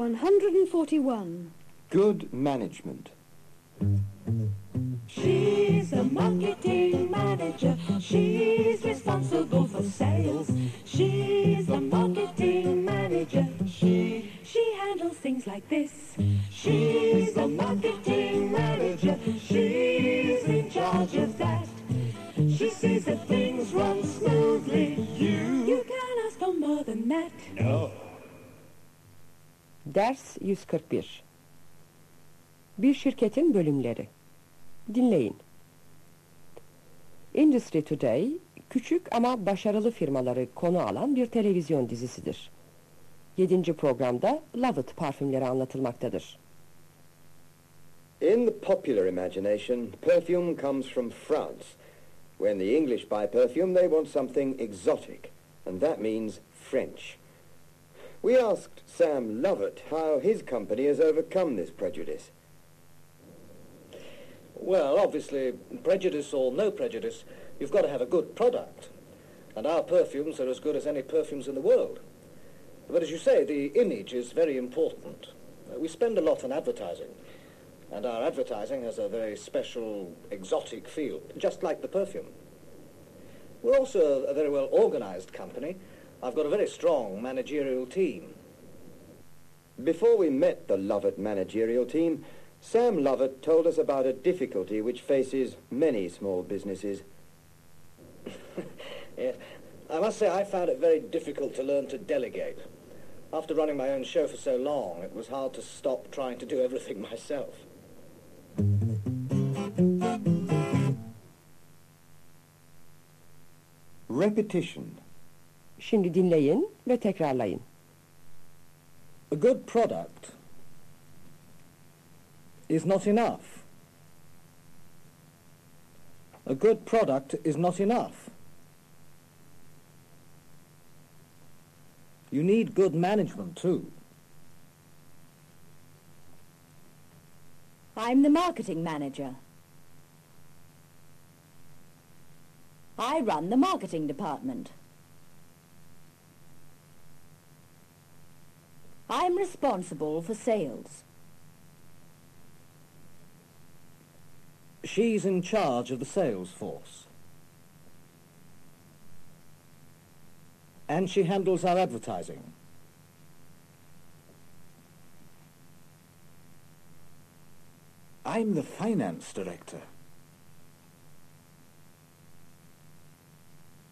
141. Good management. She's a marketing manager. She's responsible for sales. She's a marketing manager. She she handles things like this. She's a marketing manager. She's in charge of that. She sees that things run smoothly. You you can ask for more than that. No. Ders 141 Bir şirketin bölümleri Dinleyin. Industry Today, küçük ama başarılı firmaları konu alan bir televizyon dizisidir. Yedinci programda Lovett parfümleri anlatılmaktadır. In the popular imagination, perfume comes from France. When the English buy perfume, they want something exotic, and that means French. We asked Sam Lovett how his company has overcome this prejudice. Well, obviously, prejudice or no prejudice, you've got to have a good product. And our perfumes are as good as any perfumes in the world. But as you say, the image is very important. We spend a lot on advertising. And our advertising has a very special, exotic feel, just like the perfume. We're also a very well organized company. I've got a very strong managerial team. Before we met the Lovett managerial team, Sam Lovett told us about a difficulty which faces many small businesses. yes. I must say I found it very difficult to learn to delegate. After running my own show for so long, it was hard to stop trying to do everything myself. Repetition. Şimdi dinleyin ve tekrarlayın. A good product is not enough. A good product is not enough. You need good management too. I'm the marketing manager. I run the marketing department. I'm responsible for sales. She's in charge of the sales force. And she handles our advertising. I'm the finance director.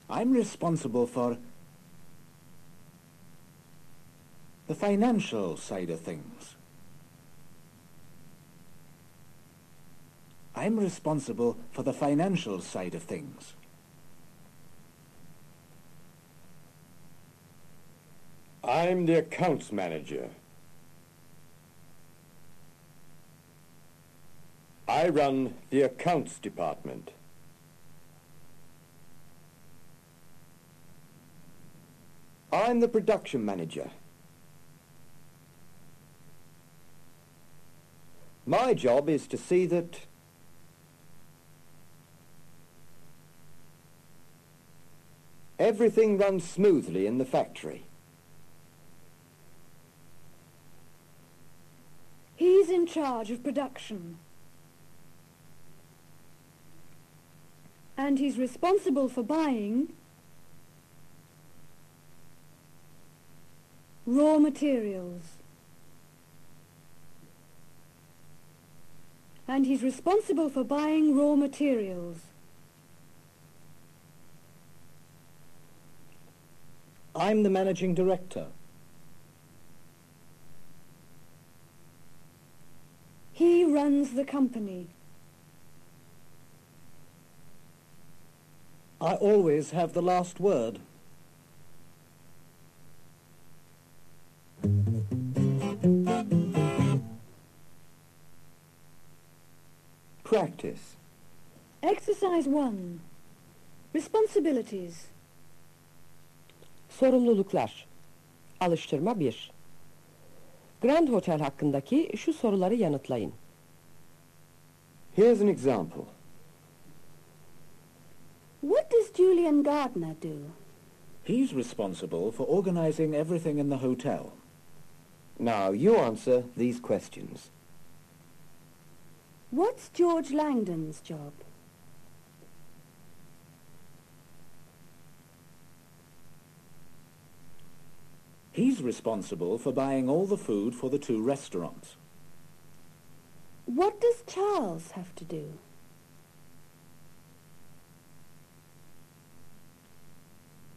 I'm responsible for the financial side of things. I'm responsible for the financial side of things. I'm the accounts manager. I run the accounts department. I'm the production manager. My job is to see that everything runs smoothly in the factory. He's in charge of production. And he's responsible for buying raw materials. And he's responsible for buying raw materials. I'm the managing director. He runs the company. I always have the last word. Practice. Exercise 1. Responsibilities. Sorumluluklar. Alıştırma 1. Grand Hotel hakkındaki şu soruları yanıtlayın. Here's an example. What does Julian Gardner do? He's responsible for organizing everything in the hotel. Now, you answer these questions. What's George Langdon's job? He's responsible for buying all the food for the two restaurants. What does Charles have to do?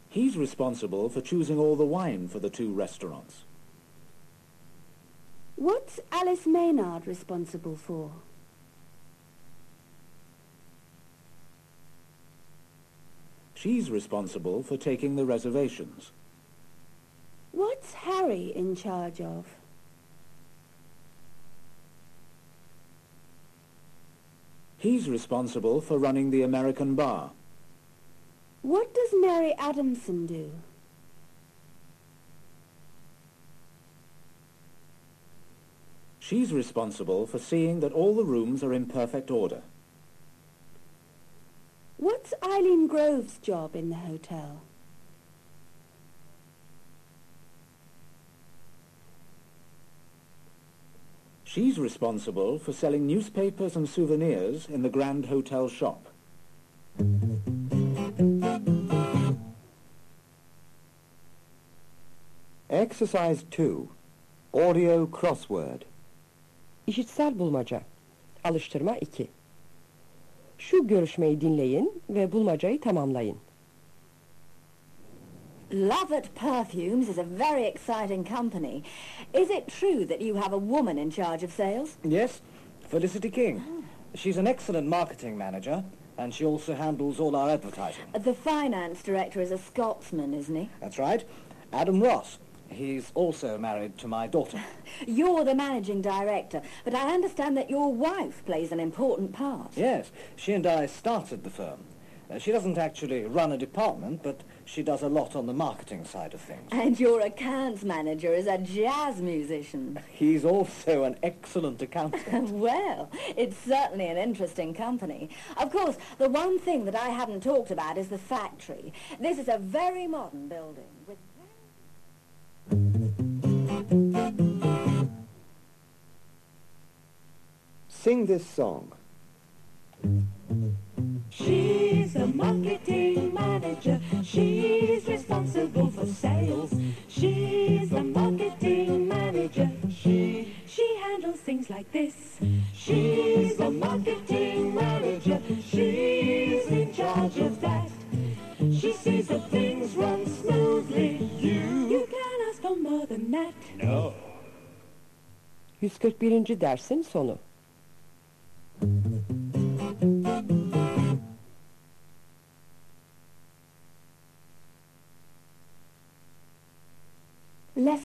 He's responsible for choosing all the wine for the two restaurants. What's Alice Maynard responsible for? She's responsible for taking the reservations. What's Harry in charge of? He's responsible for running the American bar. What does Mary Adamson do? She's responsible for seeing that all the rooms are in perfect order. What's Eileen Grove's job in the hotel? She's responsible for selling newspapers and souvenirs in the Grand Hotel shop. Exercise 2. Audio crossword. İşitsel bulmaca. Alıştırma 2. Şu görüşmeyi dinleyin ve bulmacayı tamamlayın. Lovett Perfumes is a very exciting company. Is it true that you have a woman in charge of sales? Yes, Felicity King. She's an excellent marketing manager, and she also handles all our advertising. The finance director is a Scotsman, isn't he? That's right. Adam Ross. He's also married to my daughter. You're the managing director, but I understand that your wife plays an important part. Yes, she and I started the firm. Uh, she doesn't actually run a department, but she does a lot on the marketing side of things. And your accounts manager is a jazz musician. He's also an excellent accountant. well, it's certainly an interesting company. Of course, the one thing that I haven't talked about is the factory. This is a very modern building with Sing this song. She's a marketing manager. She's responsible for sales. She's a marketing manager. She she handles things like this. She's a marketing manager. She's in charge of that. She sees that things run smoothly. You you can ask for more than that. No. 141. dersin sonu. Lesson